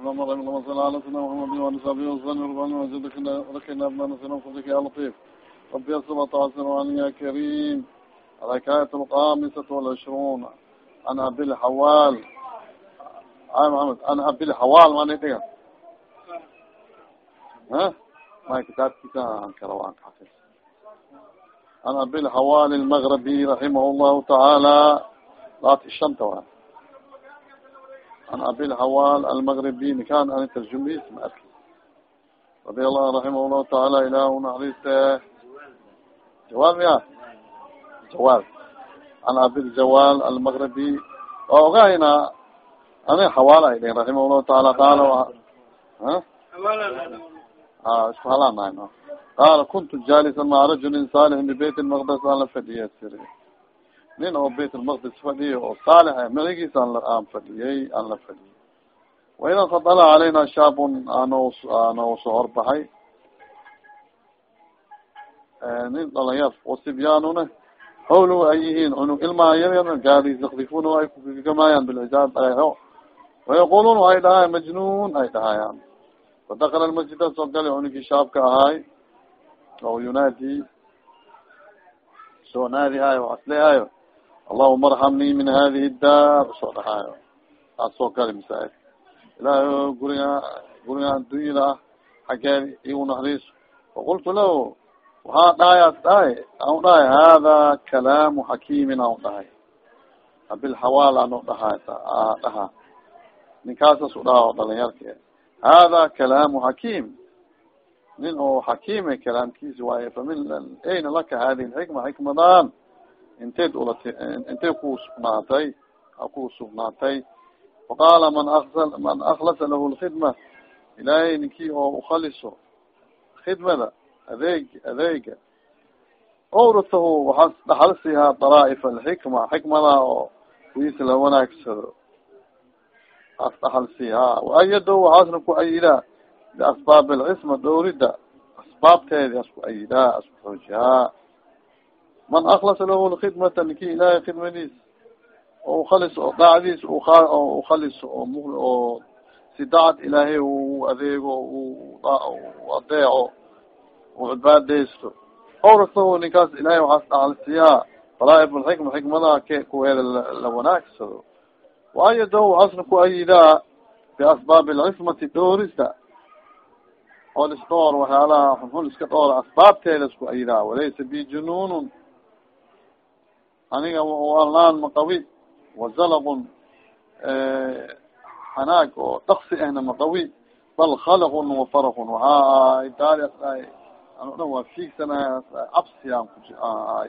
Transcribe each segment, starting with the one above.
اللهم اللهم صل على سيدنا محمد وعلى صحبه وسلم ربنا وجدك لكنا ابنا نسينا فضلك يا لطيف ربي يصبر تعصر يا كريم الحكاية الخامسة والعشرون عن أبي الحوال أي محمد عن أبي الحوال ما نتيجة ها ما كتاب كتاب عن كروان حفظ عن أبي الحوال المغربي رحمه الله تعالى ذات الشمتوى an abilhawal almagribi nikan ani tarjumiis ma arki radi allahu raximah llahu taala ilah unaxariiste jawaal miya jawaal an abiljawaal almagribi oo ogahayna ani hawala ay dhen raximah llahu taala qaala a isku halaan nayn qaala kuntu jalisan maca rajulin salih bibeyt lmaqdas ala fadhiya sir nin oo bayt lmaqdis fadhiyo oo saalix magagiisa an aan fadhiyey aan la fadhiyey waida fadala calayna shaabun ano ano soo horbaxay. Nin dhalinyar wasibyaanuna hawlo ay yihiin cunug ilmaha yaryar gaadi yakdifuna ay kugamaayaan bilcijaab dhagaxo wayaqulun ay dhahayan majnun ay dhahayaan fadakala lmasjida soo gali cunugii shaabka ahaay oo yunaadi soo naadi hayo aslehayo allahuma arxamnii min hadihi daar soo dhahaayo taas soo gali masaajid ilaahay guriga guriga addunyada ah xaggeedi igu naxriiso faqultu lahu waxaa dhahayaas dhahay? An dhahay hada kalaamu xakiimin an dhahay. Abilxawaal ano dhahay dhaha. Ninkaasas u dhaha o dhalinyarka hada kalaamu xakiim nin oo xakiime kalaamkiisi waaye famin ayna laka hadihi lxikma xikmadan inteed ulat intay ku sugnaatay? Ku sugnaatay. Faqaala man a man aklasa lahu lkhidma ilaahay ninkii oo ukhaliso khidmada adeeg adeega. Awratahu waxaas dhaxal siihaa daraaif alxikma xikmada oo kuwiisa la wanaagsado. As dhaxal siihaa waayado waxaasna ku ayidaa biasbaab alcisma dhowrida asbaabteedi as ku ayidaa as ku xoojihaa man aklasa lahu lkhidmata ninki ilahay khidmadiis oo ukalis oo daacdiis oo ukalis oo si dacad ilaahay u adeego u adeeco u cibaadeysto awrasahu ninkaas ilahay waxaas dhacalsiyaa falaaib lxikma xikmadaha ke kuweeda la wanaagsado. Waayado waxaasna ku ayidaa biasbaabi alcismati dhoorista oo lis dhoor waxyaalaha xunxun iska dhoora asbaabteeda isku ayidaa. Walaysa bi jununun aniga walaan maqawi wazalaqun xanaag oo daksi ahna maqawi bal khalaqun wafarakun waxaa idaarias dhahay ano dhan waa fiigsanaya cabsi aan ku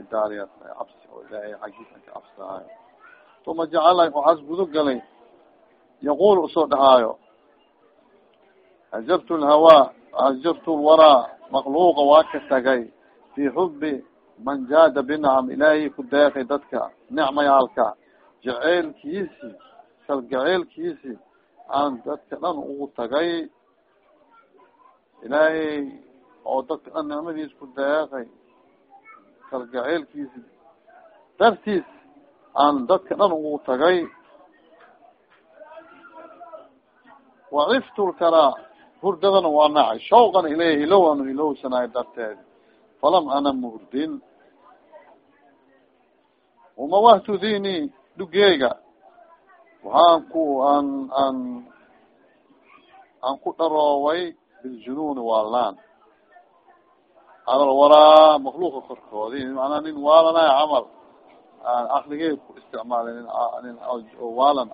idaarias cabsi oo ilaahay xaggiisan ka cabsaayo uma jacala waxaas gudo yaqul u soo dhahaayo. Hajartu lhawaa hajartu lwaraa makluuqa waa ka tagay fi xubi man jaada binacam ilaahay ku deeqay dadka nicmayaalka jaceylkiisi kal jaceylkiisi aan dadka dhan ugu tagay ilaahay oo dadka dhan nicmadiis ku deeqay kal jaceylkiisi dartiis aan dadka dhan ugu tagay. Waciftu lkaraa hurdadana waa nacay shawqan ilayh ilow anu ilowsanayo darteed falam ana muhrdin umawahtu dini dhugeyga waxaan ku aan aan aan ku dharooway biljununi waalaan alal waraa makluuqa korkoodi macnaa nin waalanayo camal aan akligey ku isticmaalay nin nin waalan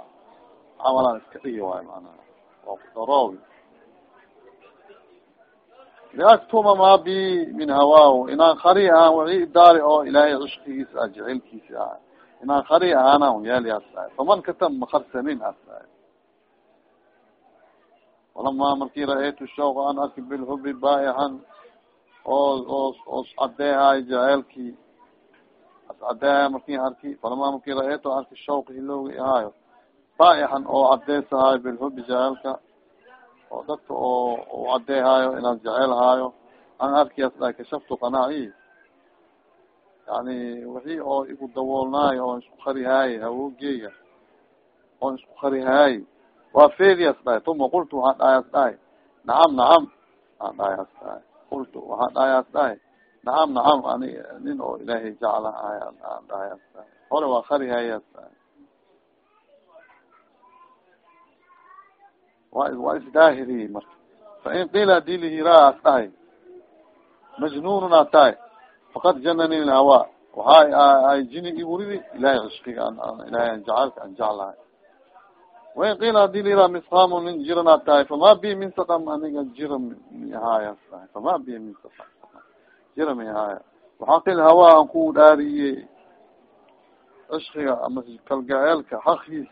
camalaan iska dhigi waayo manaa waa ku dharoowi liaktuma ma bi min hawaahu inaan kari ahaan waci daari oo ilaahay cishqigiisa ah jaceylkiisa ah inaan kari ahaana yaali asaay faman katam makarsanin asaay walama markii ra'aytu shawqa an arki bilhubi baaixan oo oo os cadeehaay jaceelkii as cadeehaay marki arki falama markii ra'aytu arki shawqa hiloogi ahaayo baaixan oo cadeysahaayo bilhubi jaceelka oo dadka oo u cadeehaayo inaan jecel haayo an arkias dha kashaftu qanaaci yani wixii oo igu dawoolnaayo oon isku karihaay hawoogeyga oon isku karihaay waa feedias dhahay tuma qultu waxaan dhahayaas dhahay nacam nacam aan dhahayaas dhahay qultu waxaan dhahayaas dhahay nacam nacam ani nin oo ilaahay jecla ahay aan dhahayaas dhahay hore waa karihayaas dhahay waa isdaahiriye marka fain qila haddii lihiraas dhahay majnunun a tahay fakad janani hawa. Waxa ay jini iburidi ilahay cishqiga ilahay an jacalka an jeclahay wain qila haddii liraa misqamu nin jiran a tahay fama bi min sakam aniga jira mihaayas tahay fama bi min sakam jira mihaaya waxaqil hawa an ku dhaariye cishqiga ama kalgaceelka hakiis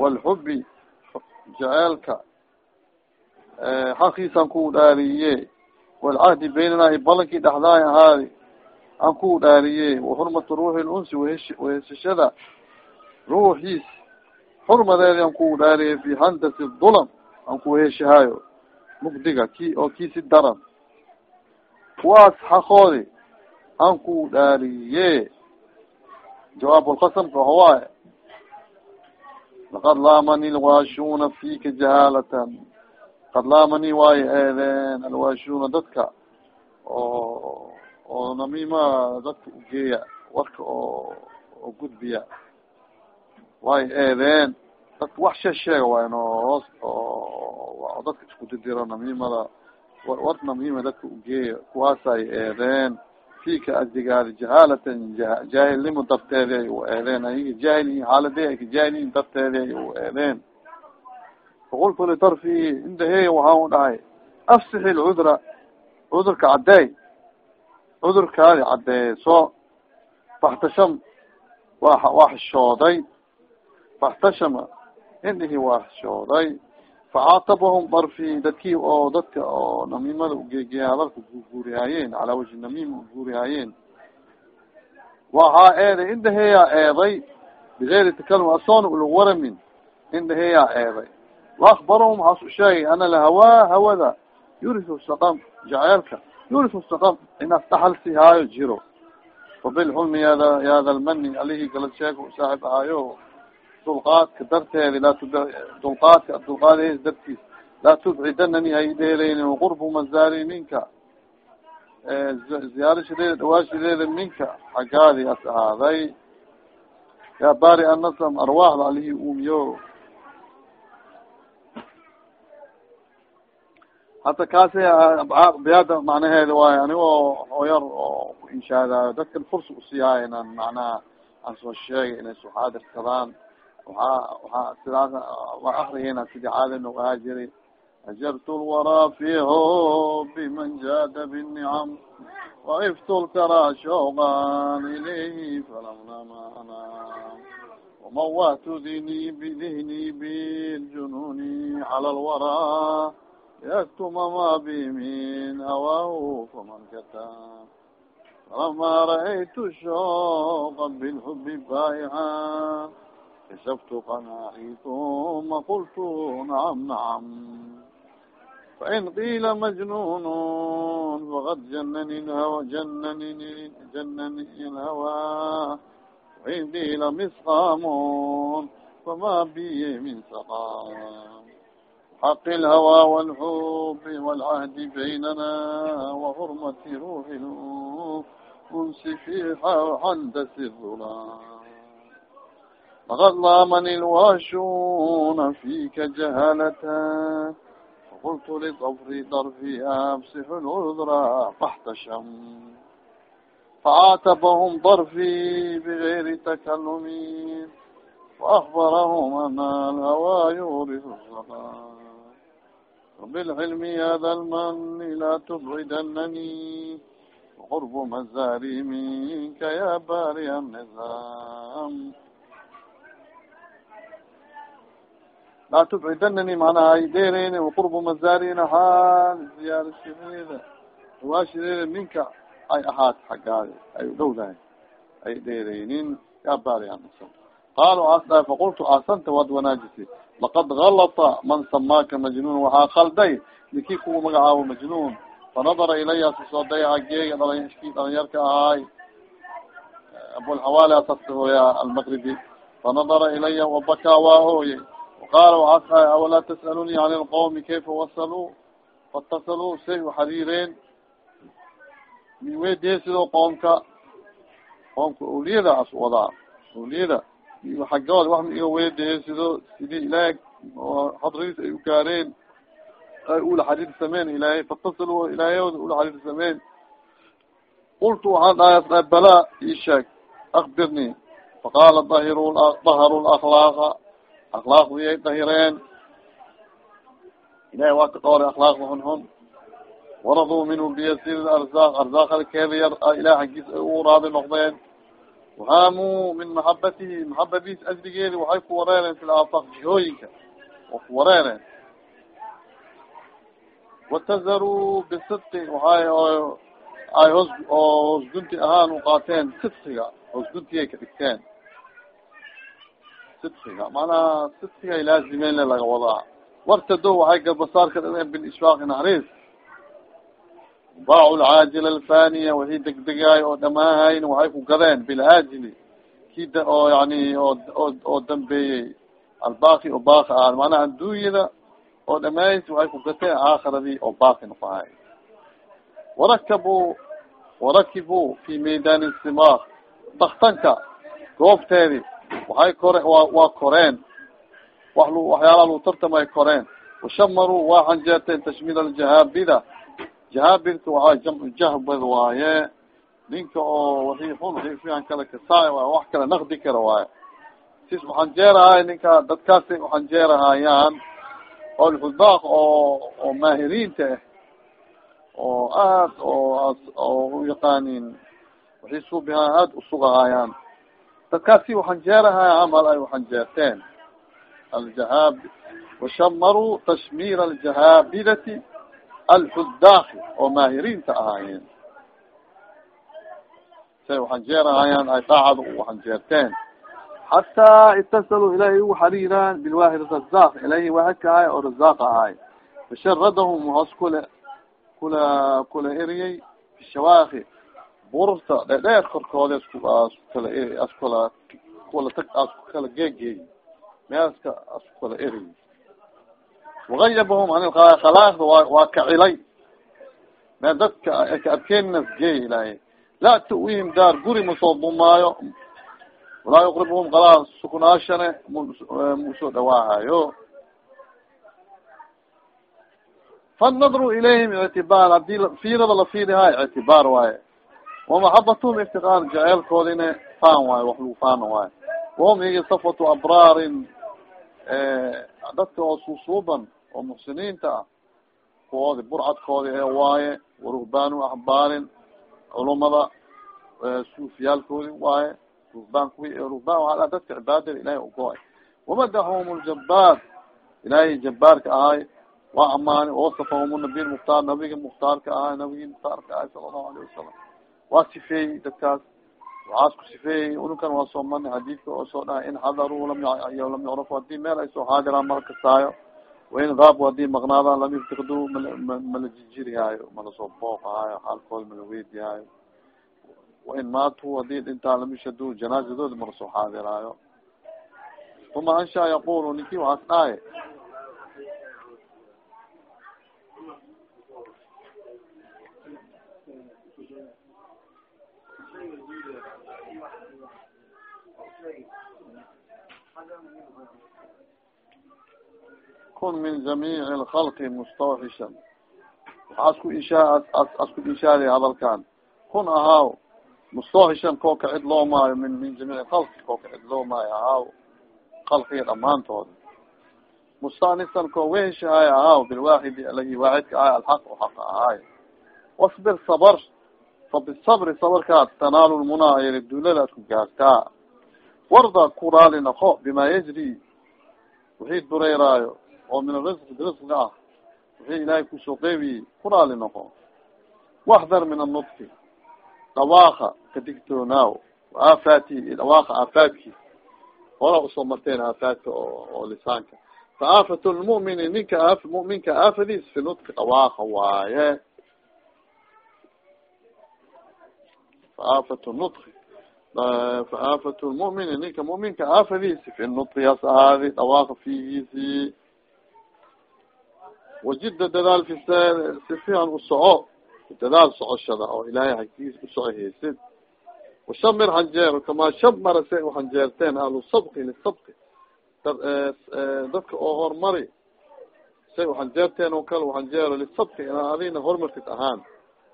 walxubi jaceelka hakiis an ku dhaariye walcahdi baynana i balankii dhexdaay ahaadi an ku dhaariye waxurmatu ruuxi lunsi whesh wehesashada ruuxiis xurmadeedi an ku dhaariye fi handasi dulam an ku weheshahaayo mugdiga ki oo kiisi daran kuwaas xaqoodi an ku dhaariye jawaabulqasamka waxawaaye laqad laamani lwaashuna fika jahaalatan qad laamani waayo eedeen alwaashuna dadka oo oo namima dadka ugeeya warka oo oo gudbiya waayo eedeen dadka wax shee sheega waay no hoos oo dadka isku didiro namimada war namima dadka ugeeya kuwaasay eedeen fika adigaadi jahaalatan jaahilnimo darteedi ay u eedeen ayaga jaahiliin xaalade ay ka jaahiliin darteedi ay u eedeen faqultu litarfi indahey waxaan u dhahay afsixi lcudra cudurka caddeey cudurkaadi caddeeso faxtasham wa waa xishooday faxtashama indhihi waa xishooday facaatabahum darfi dadkii oo dadka oo namimada ugeegeya hadalka guguurihaayeen calaa wajhi namima uguurihaayeen waxaa eeday indhaheeyaa eeday bigayri takalum asoona ulug waramin indhaheeyaa eeday waakbarahum waxaasu sheegay ana lahawaa hawada yurisu saqam jaceelka yurisu saqam inaas dhaxal si haayo jiro wabilxulmi yada yada lmani alihii galad sheega saaxib ahaayo dulqaadka darteedi dulqaadka dulqaadhes dartiis. Laa tubcidanani hay dheereynin waqurbu mazaari minka. Ziyaarashadeeda dhawaashadeeda minka. Xaggaadi as ahaaday. Yaa bari anasam arwaaxda alihii uumiyo. Hata kaasi biyaada macnaheeda waayo anigoo hooyar oo inshaadaayo dadkan fursa usiyaayo inaan macnaha aan soo sheegay inay soo xaadirsadaan waaa waaa sidaas waa akriyena sidii caada nog ahaa jiray ajartu lwaraa fiho biman jada binicam waiftu lkaraa shooqan ilayhi falam namana wamawahtu dini bidihni biljununi cala lwaraa yaktuma ma bi min awaahu faman kata falama ra'aytu shooqa bilhubi baayica كسبت قناعي ثم قلت نعم نعم فإن قيل مجنون فقد جنني الهوى جنني جنني الهوى وإن قيل مسقام فما بي من سقام حق الهوى والحب والعهد بيننا وحرمة روح الأنس في حندس الظلام فقد ضامني الواشون فيك جهالة فقلت لطفري طرفي أبصح العذر فاحتشم فعاتبهم ظرفي بغير تكلم وأخبرهم أن الهوى يورث الصلاة وبالعلم يا ذا المن لا تبعدنني وقرب مزاري منك يا باري النظام laa tubcidanani macnaha ay dheereyni waqurbu mazaarina xaal ziyaarashadeeda hawaashadeeda minka ay ahaat xaggaadi ay u dhowdahay ay dheereynin yaa baariyansa qaalu dhahay faqultu asanta waad wanaajisay laqad galata man samaaka majnuun waxaa khalday nikii kuwa magacaabo majnuun fanadara ilaya sisoo dayaca geega dhalinki dhalinyarka ahaay abulxawaali asastahooya almaqribi fanadara ilaya wabakaa waa hooyay وaqaala waxaas dhahay awalaa tas'aluni can lqawmi kayfa wasaluu faاtasaluu say uxariireen min weydiyesidoo qoomka qoomka awliyada as wadaa awliyada xaggooda wax ma iga weydiyeesido sidii ilaah oo hadriis ay u gaareen ay ula xariir sameyn ilaahay fatasal ilaahayooda ula xariir sameyn qultu waxaan dhahay bala isheeg akbirni faqaala dahiru daharu lakhlaaqa akhlaaqdii ay dahireen ilahay waa ka dhooray akhlaaqda xun waraduu minhu biyasiir arzaq arzaaqada keeda yar ilah xaggiis ay u raadi noqdeen wahaamuu min maxabatihi maxabadiis ajrigeedi waxay ku wareereen fi laafaq jihooyinka oo ku wareereen watazaruu bisidqi waxay ay hoos oo hoos gunti ahaan u qaateen sidqiga hoos guntiyay ka dhigteen sidqiga macnaha sidqigay laazimeen le laga wadaa. Wartado waxay garbasaar ka dhigeen bilishfaaqi naxariis. Baacu lcaajil alfaniya wixii degdegaay oo dhamaahayn waxay ku gadeen bilaajili ki oo yani oo dambeeyey. Albaki oo baki ah macnaha adduunyada oo dhamays waxay ku gateen aakhiradii oo baki noqohay warakabu warakibu fi meydan simaq daktanka goobteedi waxay kore wa waa koreen. Wa waxyaala lagu tartamay koreen. Washamaruu waa xanjeerteen tashmiil aljahaabida jahaabidka waxaa jamcu jahbad waaye. Ninka oo wixii xun wixii fiican kala kasaay waay wax kala naqdi kara waaye. Sis uxanjeerahay ninka dadkaasay uxanjeerahayaan oo lxudaaq oo oo maahiriinta ah oo aad oo oo uyaqaanin waxay suubihaa aada usugahayaan dadkaasi uxanjeerahaya camal ay uxanjeerteen aljahaab washamaruu tashmiir aljahaabidati alxudaaqi oo maahiriinta ahaayeen. Say uxanjeerahayaan ay daacada uxanjeerteen xataa itasaluu ilaahay ugu xariiraan bilwaahid razaq ilahi waahidka ahay oo razaaqa ahay. Fasharadahum hoos kula kula kula eriyey bishawaaki bururta dhedheer korkooda isku askukala askula kula tag asku kala geegeey meelska asku kala eriy wagayabahum an khalaaqda waa waa kacilay mee dadka ka adkeennas geey ilaahay. Laa ta'wiihim daar guri masoo dumaayo. Walaa yuqribhum kalaa suknaashane musoo dhawaahayo fanadru ilayhim ictibaar haddii fiirada la fiirihayo ictibaar waaye wamaxabatahum iftiqaar jaceelkoodina faan waayo wax lagu faana waayo wahum igi safatu abraarin dadka oo suusuuban oo muxsiniinta ah kuwoodi burcadkoodi ee waaye waruhbaanu axbaarin culumada suufiyaalkoodi waaye ruhbaan kuwi ruhbaan waa dadka cibaadada ilahay ugo-ay wamadaxhum ljabaar ilaahay jabaarka ahay waa amaani wasafahum nabiy mukhtaar nabiga mukhtaarka ahay nabigi mukhtaarka ahay sala allahu alayhi wasalam waa sifeeyey dadkaas waxaas ku sifeeyey uninkan waa soo marnay xadiidka oo soo dhahay. In xadaruu lam lam yucrafu. Hadii meel ay soo xaadiraan mala kasaayo. Wain gaabu haddii maqnaadaan lam yuftiqdu mala jijirihaayo mala soo booqahaayo xaalkooda mala weydihaayo wain maatuu haddii dhintaa lam yushadu janaazadooda mala soo xaadiraayo. Uma ansha yaqulu ninki waxaas dhahay kun min jamiic lkhalqi mustawxishan waxaa isku ishaa asku ishaariy hadalkan kun ahaaw mustawxishan koo ka cid loo maayo min min jamiic khalqi koo ka cid loo maayo ahaaw khalqiga dhamaantooda mustanisan koo weheshahay ahaaw bilwaaxidi alagi waaxidka ahay alxaq o xaqa ahaay wasbir sabr fa bisabri sabarkaad tanaalu lmunaa ayr duulada ad ku gaartaa warda ku raali naqo bima yajri wixii dureyraayo oo min arisq risqiga ah wixii ilaahay ku soo qeybiyey ku noqo waxdar min annutki dhawaaka ka digtoonaaw aafaati dhawaaka aafaadkiis hora u soo marteen aafaadka oo lisaanka fa aafat lmumini ninka a muminka aafadiis fi nutki dhawaaka waaye fa aafat nutki fa aafat lmu'mini ninka mu'minka aafadiisi fi nudqiyaas ahaadi dhawaaqa fiigiisi wajida dadaal fi si fiican usoco dadaal socoshada oo ilaahay hagtiis usoco haysid washamir hanjeero kamaa shamara say uhanjeerteen ahlu sabqi lisabqi dadka oo hormari say uhanjeerteen oo kale uhanjeero lisabqi inaa adina hormartid ahaan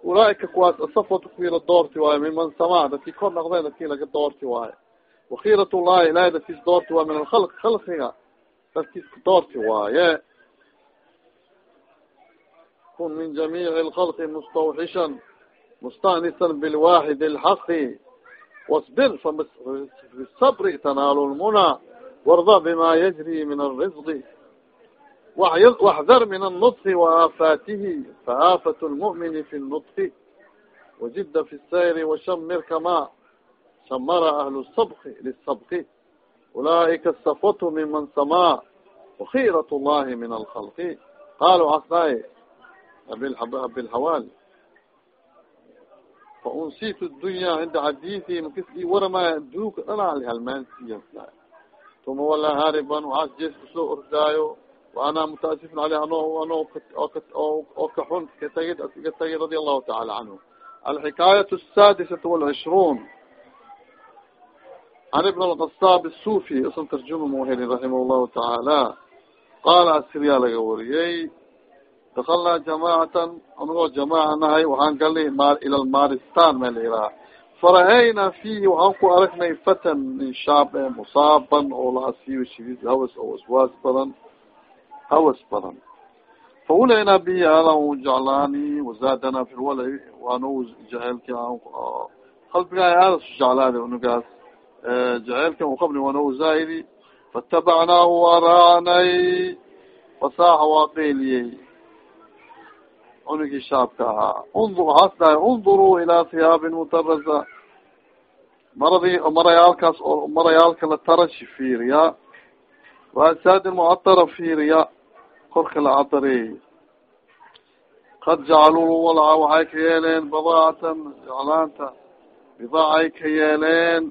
ulaaika kuwaas asafatu kuwii la doorti waayo miman samaa dadkii kor naqdeen dadkii laga doorti waayo wakiirat llahi ilahay dadkiis doorti waayo min alkhalq khalqiga dadkiis ka doorti waaye kun min jamiic اlkhalqi mustawxishan mustanisan bilwaxid اlxaqi wasbir fabisabri tanaalu lmuna warda bima yajri min alrizqi waxdar min alnutfi waaafatihi faafat lmu'mini fi lnutfi wajida fi sayri washamir kama shamara ahlu sabqi lisabqi ulaa'ika safwatu miman samaa wakhiratu llahi min alkhalqi qaalu asnai bilhawali faunsit dunya cinda xadiii makis i waramay dhanaa lihalmaansiya tuma walaa hariban waxaas jees ku soo ordaayo wa mutaasifun aleyh ano ano oo ka xun katagid ga tagid radia allahu tacaala canhu alxikaayat asaadisatu walcishruun can ibn alkasaab asufi isan tarjuma muhelin raximah llahu tacaala qaala asriyaa laga wariyey dakalnaa jamaacatan anagoo jamaaca nahay waxaan galnay ila lmaristan ma la yiraha fara'ayna fihi waxaan ku aragnay fatan nin shaab e musaaban oo la asiiyo shidid hawas oo waswaas badan hawas badan fawulaynaa bihi alan jeclaani wazaadana fi lwalci waanu jaceelki qalbigaa aada su jeclaada unugaas jaceelka uqabni waanu zaa'idi fatabacnaahu waraanay fasaaxa waa qeeliyey cunugii shaabka ahaa undur waxaas dhahay unduruu ilaa hiyaabin mutarasa maradii marayaalkaas oo marayaalka la tarashi fiiriya waasaadin mucatara fiiriya korka la cadareey qad jacaluu walca waxay ka yeeleen badaacatan jeclaanta bidaacay ka yeeleen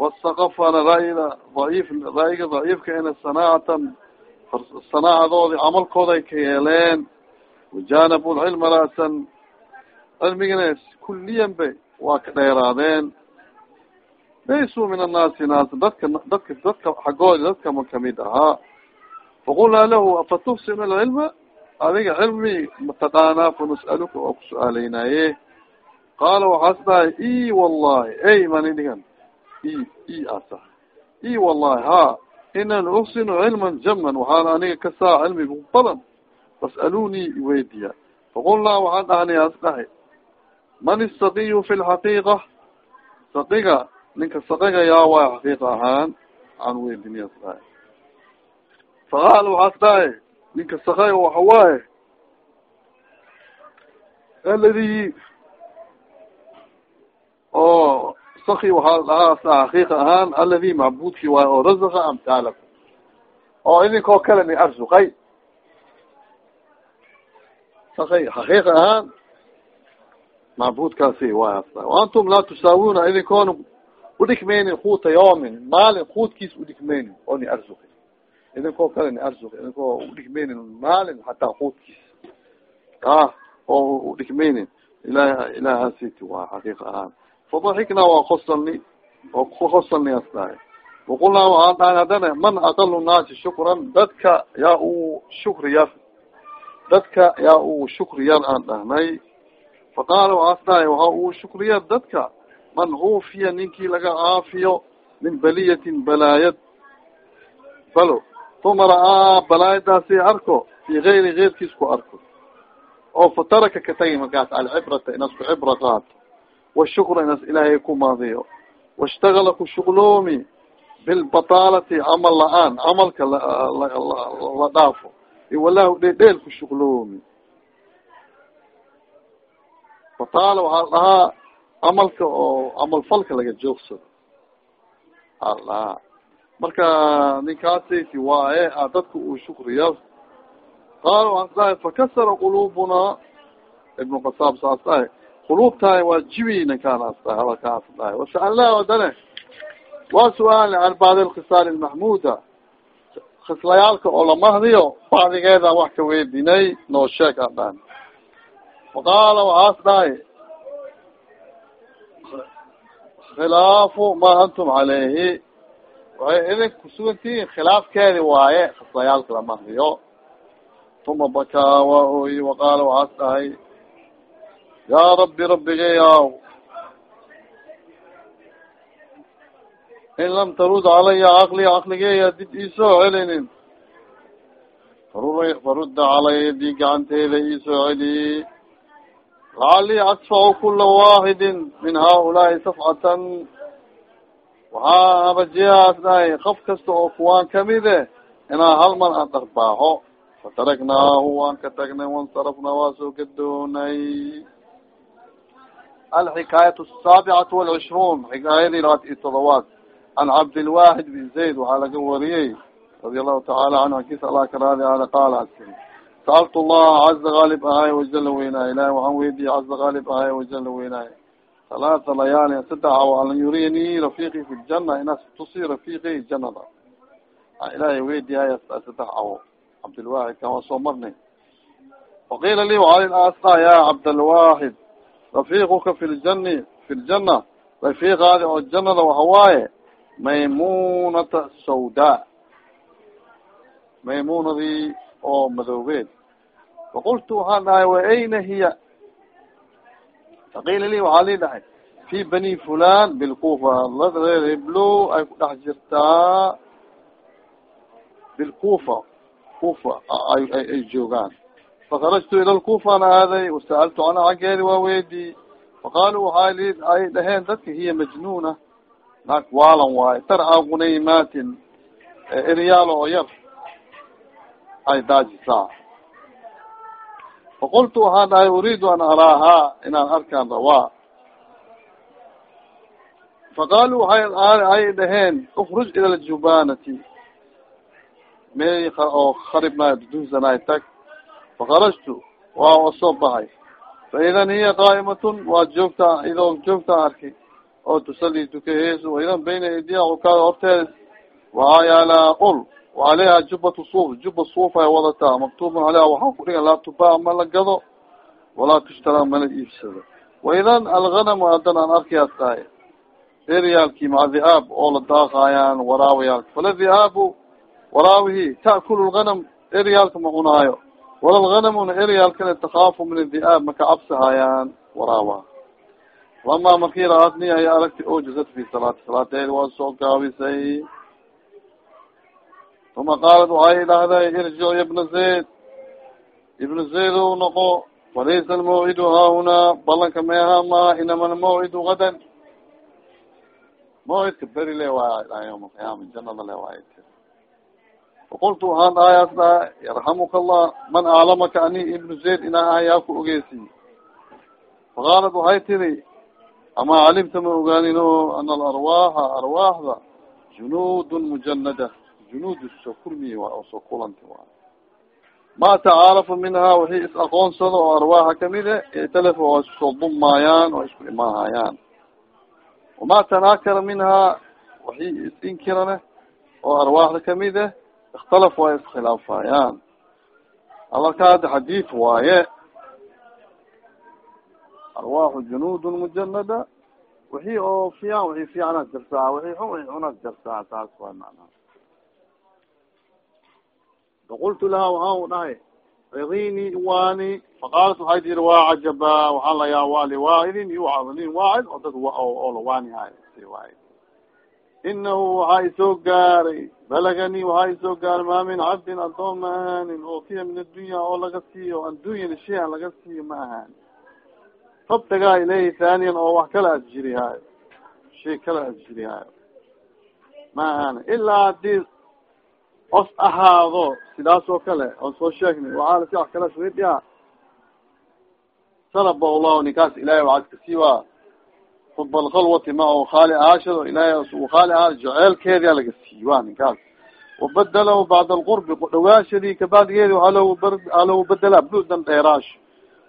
wasaqafana ra'yida daciif ra'yiga daciifka ina sanaacatan sanaacadoodi camalkooday ka yeeleen wajanab lcilma ra'san cilmigana kuliyan bay waa ka dheeraadeen laysuu min annaasi naasa dadka dadka dadka xaggooda dadkama ka mid ahaa faqulnaa lahu afatufsinu alcilma adiga cilmi mataqaanaa fanas'aluka waa ku su'aaleynaye qaala waxaas dhahay i wallahi ey mani dhigan i i asa i wallahi ha inan uxsinu cilman jaman waxaan aniga kasaa cilmigu badan fas'aluni iweydiya faqulnaa waxaan dhahnay as dhahay man isaqiyu fi lxaqiiqa saqiga ninka saqiga yaa waay xaqiiqa ahaan aan weydiniy as dhahay faqaal waxaas dhahay ninka saqiga waxa waaye aladi oo saki waxaa dhahaa sa xaqiiqa ahaan aladi macbudki waaye oo razaqa amtaalakum oo idinkoo kale ni arsuqay sakay xaqiiqa ahaan macbudkaasi waay antum laa tusaawuna idinkoona udhikmaynin kuuta yoomin maalin kuudkiis udhikmaynin oo ni arsuqi idinkoo kale ni arsuqi idinkoo udhikmaynin maalin hataa kuudkiis ah oo udhikmaynin ilaah ilaahasiti waa xaqiiqa ahaan fadaxiknaa waa kosalni oo kukosalni as dhahay waqulnaa waxaan dhahay haddana man aqalu naasi shukran dadka yaa uu shukri yar dadka yaa uu shukri yar aan dhahnay. Faqaala waxaas dhahay waxa uu shukri yar dadka man cuufiya ninkii laga caafiyo min baliyatin balaayad. Balo uma ra'aa balaayadaasi arko fi gayri keyrkiis ku arko. Oo fataraka ka tagi markaas alcibrata inas ku cibra qaato washukra inas ilaahay ku maadiyo. Washtagala ku shuqloomi bilbataalati camal la'aan camalka la dhaafo iwalahu dhedheel ku shuqloomi. Bataala waxaa dhahaa camalka oo camal falka laga joogsado. Aa dhahaa marka ninkaasaysi waaye a dadka uu shukriya qaala waxaas dhahay fakasara qulubuna ibnu qasaab saas dhahay qulubtahay waa jibi ninkaanaas tahay hadalkaas wasa'alnaa odane waa su'aal can bacdi alkhisaal lmaxmuda khislayaalka oo lamahdiyo bacdigeedaan wax ka weydinay noo sheeg aan dhahan faqaala waxaas dhahay khilaafu ma antum calayhi waxay idin kusugantihiin khilaafkeedi waaye khislayaalka lamahdiyo uma bakaa waa ooyi waqaala waxaas dhahay yaa rabbi rabbigayaw in lam tarud calaya caqli caqligeeya dib iisoo celinin farudda calaya dii gacanteeda iisoo celi lacali asfacu kula waaxidin min haaulaai safcatan waxaa abajiyaas dhahay qof kasta oo kuwaan kamide inaa hal mar aan dharbaaxo fataraknaahu waan ka tagnay wansarafnaa waa soo gadoonay alxikaayat asaabicatu walcishruun xikaayadii labaat iyo todobaad can cabdilwahid bin zayd waxaa laga wariyey radi allahu tacaala canhu akiis allah karaadi ale qaala askari saaltu llaha caza gaalib ahaay wajala weynaaye ilahi waxaan weydiiyey caza gaalib ahaay wajala weynaaye halaata layaali saddex aw an yurini rafiqi fi ljana inaas tusi rafiqi janada ilahay weydiyahay saddex awo cabdilwahid kan waa soo marnay waqiila li waaliasda ya cabdalwahid rafiquka fi ljani fi ljana rafiqaadi oo janada waxawaaye maymunata sawda maymunadii oo madoobeed faqultu waxaan dhahay wa ayna hiya? Faqiila li waxaa lii dhahay fi bani fulan bilkufa reer heblo ay ku dhex jirtaa bilkufa kufa ay joogaan. Fakarajtu ila lkufaan aaday. Wasa'altu canha xaggeedi waa weydii. Faqaalu waxaa ay dhaheen dadka hiya majnuna naag waalan waayo tarca gunaymatin eryaalo oo yar. Ay daajisaa. Faqultu waxaan dhahay uriidu an araahaa inaan arkaan rawaa. Faqaalu waay ay dhaheen ukruj ila ljubanati mey oo kharibnaay dudunsanay tag. Fakarajtu waa soo baxay. Faidan hiya qaa'imatun waa joogtaa idoo joogtaa arki oo tusali tukaheesu waidan bayna idiya ukaada horteeda waxaa yaalaa ul وعalayha jubat suf juba suuf ay wadataa maktuban aleyha waxaa ku dhigan laa tubaa ma la gado walaa tushtara mala iibsado waidan alganam hadan aan arkayaas tahay eryaalki maca dhiaab oo la daaqaayaan waraawayaalka fala dhihaabu waraawihi ta'kul lganam eryaalka ma cunaayo wala lganamuna eryaalkana takaafu min adhiaab maka cabsahayaan waraawaha lama markii ra'aadni ay aragti o jazad fi salaati salaateedi waa soo gaabisay uma qaalat waxay idhahday irjic ya bna zayd ibna zayd o noqo falaysa almawcidu haahunaa balanka meaha maha inama almawcidu gadan mawcidka beri le waay dhaha yawma alqiyaama janada le waay faqultu waxaan dhahayaas dhaha yarxamuka allah man aclamaka ani ibnu zayd inaa ahay yaa ku ogeysi faqaalat waxay tiri ama calimta ma ogaanin o ana alarwaaxa arwaaxda junuudun mujanada junuud soo kulmiye waay oo soo kulanti waay ma tacaarafa minha wixii is aqoonsado oo arwaaxa ka mid e italafa waa isku soo dumaayaan oo isku imaahayaan wama tanaakara minha wixii is-inkirane oo arwaaxda ka mid eh ikhtalaf waa iskhilaafayaan hadalka hadda xadiid waaye arwaaxu junuud mujanada wixii oo fiican wixii fiicanaad jarsaa wixii xun wixii xunaad jarsaa taas waay macnaha faqultu laha waxaan dhahay ridini wani faqaalat waxay tiri waa cajaba waxaa la yaa wali waaidin yucad nin waacid oo dad oo si waay waxaa isoo gaaray balagani waxaa isoo gaaray maa min cabdin adoon ma ahaanin ootiya min addunya oo laga siiyo addunyana shay-an laga siiyo ma ahaanin fabtagaa ilayhi thaniyan oo wax kala asjiri haayo shay kala asjiri haayo ma ahaanin ilaa haddii os ahaado sidaas oo kale oon soo sheegnay waxaala si wax kala swidia salaba allahu ninkaas ilahay waxaad kasiiwaa hub alkhalwati ma o khaali ahaashado ilahay khaali ahaa jeceelkeedia laga siiwa ninkaas. Wabadalahu bacda alqurbi dhawaashadii kabacdigeedi waaa lo aa logu bedelaa budan dheeraash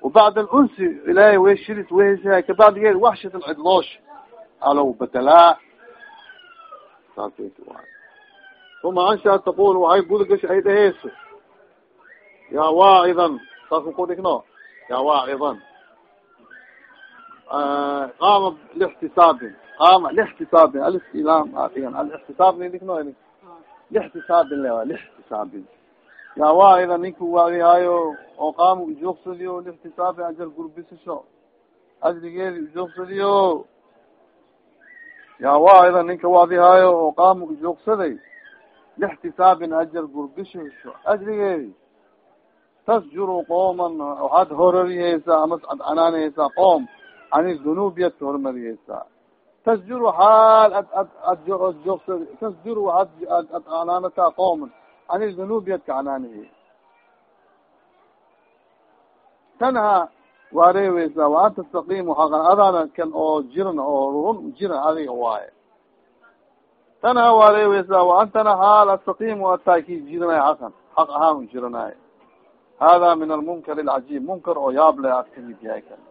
وبعد الأنس ilahay way shiris weheshahay kabacdigeed waxshat alcidloosh alow bedelaa saas uma ansha taqul waxay guda gasha ay dhaheyso ya waacidan saas ku dhigno ya waacidan qaama lixtisaabin qaama lixtisaabin alistilam adigan alixtisaabni dhigno lixtisaabin lewa lixtisaabin ya waacidan ninka waadihaayo oo qaama ujoogsadiyo lixtisaabin ajal gurbisasho ajligeedi ujoogsadiyo ya waacidan ninka waadihaayo oo qaama ujoogsaday lixtisaabin ajar gurbisasho ajligeedi tasjuru qooman waxaad horariheysaa ama ad canaaniheysaa qoom ani dunuubiyad ka hormariheysaa tasjuru xaal ad ad ad joogsa tasjuru waaad ad canaanataa qooman ani dunuubiyad ka canaanihi tanha waa reeweysaa wa anta staqiim xaqan adana kan oo jiran oo run jiran adiga waaye tanha waa reeweysaa wa antana xaal astaqiim ataa ki jiranay xaqan xaq ahaan u jiranaayo hada min almunkar alcajib munkar oo yaab le ad ka mid yahay kan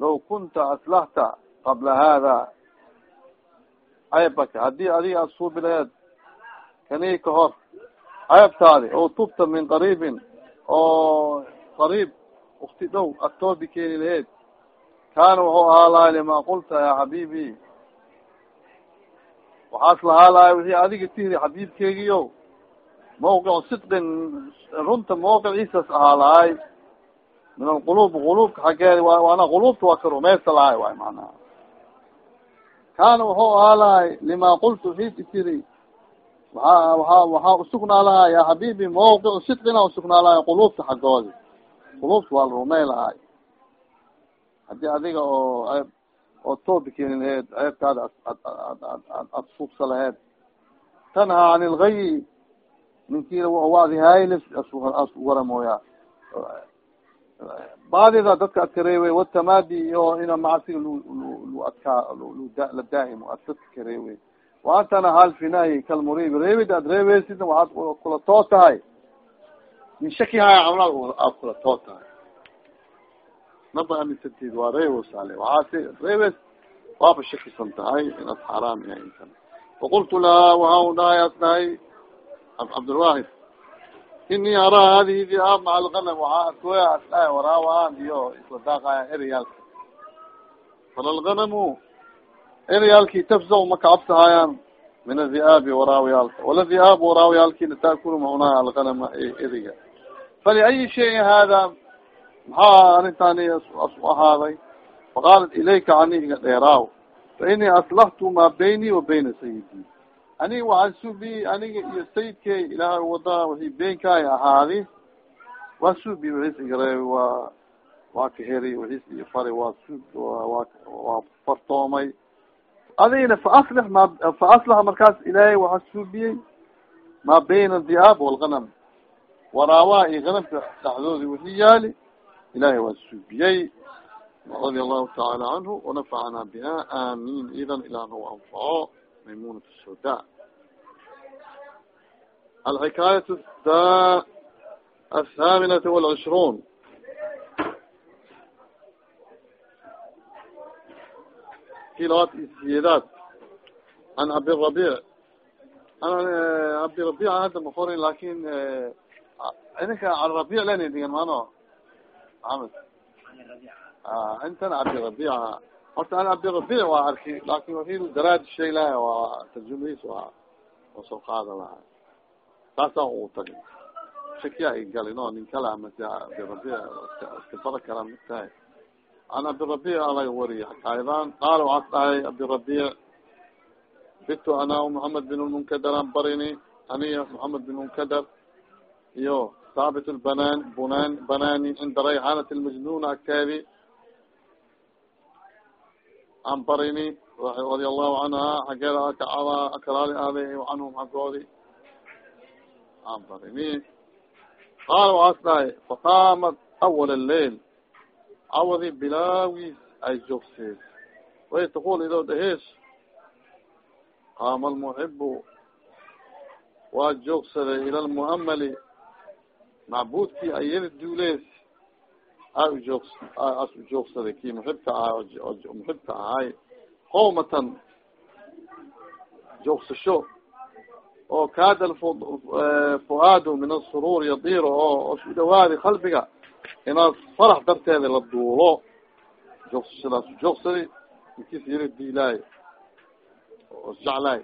law kunta aslahta qabla hada ceybaka haddii adiga ad suubi laheed kani ka hor. Ceebtaadi oo tubta min qariibin oo qariib ukti dhow agtoobi keeni laheed. Kaana wuxuu ahaa lahay lima qulta ya xabiibi waxaas lahaa lahay wixii adiga tihri xabiibkeygiyo mawqic sidqin runta mawqiciisas ahaa lahay. Min alqulub qulubka xaggeedi waana qulubta waa ka rumaysta lahay waay manaha kaana wuxuu ahaa lahay lima qultu xiid itiri waa waa waxaa usugnaa lahay ya xabiibi mawqic sidqina usugnaa lahay qulubta xaggoodi. Qulubta waa la rumey lahay haddii adiga oo oo toobi keeni laheed ceebtaada ad suubsa laheed. Tanhaa can ilgayi ninki wadihaayl wara mooya baadida dadka adkareewe watamadi iyo ina macsiga lu adkaa la daa'imo ad dadka kareewe wa antana hal finahi kalmurib reebid ad reebeysidna waxaad kula too tahay min shaki haya camal aad kula too tahay naba amisatid waa reewsale waxaase reebes waaba shakisan tahay inaad xaaraam yahay faqultu laha waxa u dhahay as dhahay cabdilwahid ini araa hadihi diaab maca alganam waxaa arkoya as dhahay waraawan iyo isla daaqaya ereyaalka fala lganamu ereyaalki tafza ma kacabsahayaan min adiaabi waraawiyaalka wala diaab waraawiyaalkina taakulu maunaa alganama eriga faliayi shayin hada maxaa arintani asu ahaaday faqaalat ilayka cani iga dheeraaw fa inii aslaxtu maa bayni wa bayna sayidi aniga waxaan subi aniga iyo sayidkey ilaahay wada wixii beenkaay ahaadi waa subi wixiis igareeb waa waa ka heri wixiis iyo fari waa waa waa fartoomay adigna fa aslix ma fa aslaxa markaas ilaahay waxaa subiyey maa bayna adiaab walganam waraawaa iyo ganamka dhaxdoodi wixii yaali ilahay waa subiyey radia allahu tacaala canhu wanafacana biha amin idan ilah nau anfaco maymunat الsuda alxikaayat athaminata walcishruun ki labaad iyo siyeedaad an abi rabic abi rabic hadda makorin laakiin idinka rabic lena digan mano maxamed intan abi rabica horta an abi rabic waa arki laakiin wail daraad shay laha waa tarjumadiis waa waa soo qaada laha saasaan ugu tagi shakiya i galin o nin kala mase abi rabic iska bara kara matahay an abi rabic alaga wariya xakaayadan qaala waxaas dhahay abi rabic bitu ana mohamed bin lmunkadar an barini aniya mohamed bin munkadar iyo saabit lbanan bunan banani cinda rayxanat lmajnuna agteedi an barini radia allahu canha xaggeeda kacada kalaali aaday canhum xaggoodi an barini qaala waxaas dhahay faqaamat awal alleil cawadi bilaawiis ay joogseed way taqul idoo dhahees. Qaama almuxibu waa joogsaday ila lmuhamali macbuudkii ayada duulees. A ujoog as ujoogsaday kii muxibka ahaa muxibka ahay. Qawmatan. Joogsasho. Oo kaada fuaadu min asuruur yadiiro oo osu dhawaadi qalbiga inaad farax darteeda la duulo joogsashadaas joogsadi inkiis yari diilaayo oo isjeclaay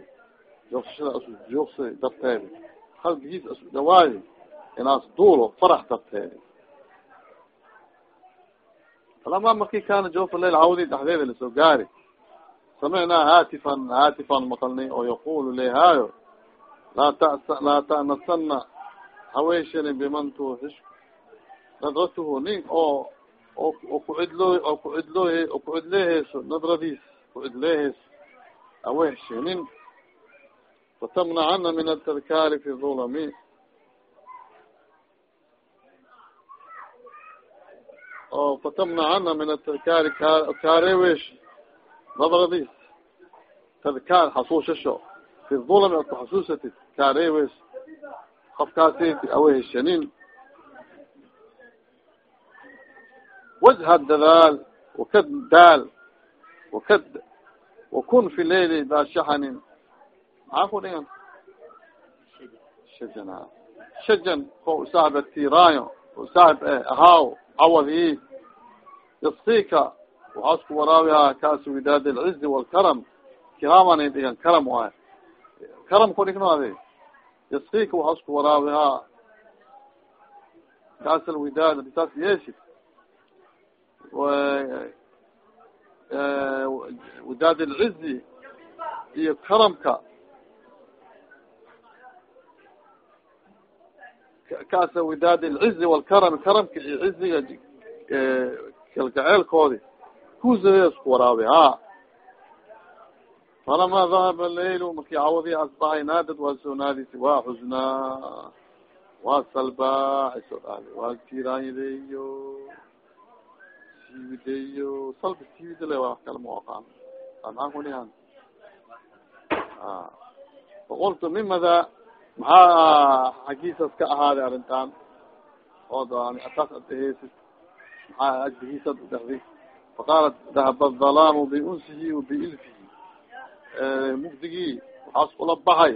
joogsashada asu joogsadi darteeda qalbigiis asu dhawaadi inaas duulo farax darteeda falama marki kana joofa lail cawdi dhexdeeda la soo gaari. Samicnaa haatifan haatifan maqalnay oo yaqulu lehaayo laa ta laa ta'nasana haweeshani biman tuuxish nadratuhu nin oo oo kucidloo oo kucidlooy oo kucidleeheyso nadradiis kucidleeheyso haweeshanin fatamnacana min atadkaari fi dhulami oo fatamnacana min atadkaari kaarewesh nadradiis tadkaar xasuusasho fi dhulami ad kuxasuusatid kaarewesh qofkaasi aweheshanin wajha dadaal wakad daal wakad wakun fi leili daa shaxanin maxaa ku dhigan shajan shajan ko saaxib tiraayo o saaxib ahaaw cawadi yasika waxaa isku waraabihaa kaasu widaad alcizi walkaram kiraamanay dhigan karam waay karam ku dhigno ade yasika waxaa isku waraabihaa kaas alwidaad saas yeeshid widaad alcizi iyo karamka kaasa widaad alcizi walkaram karamka iyo ciziga kalgaceelkoodi kuusade isku waraabe ha falama dahaba leyl markii cawadi asbahay naadad waa soo naadisi waa xusnaa waa salbaa ay soo dhahday waa tiraanyadeeyo siiwideeyo salba siiwide le waa kala ma aqaan maxaan kunihan faqultu mimada maxaa xaggiisas ka ahaaday arrintan? Ood ataas adaheysid maxaa ajbigiisad udhexday faqaalat dahaba adhalaamu biunsihi wa biilfihi. Mugdigii waxaas ula baxay.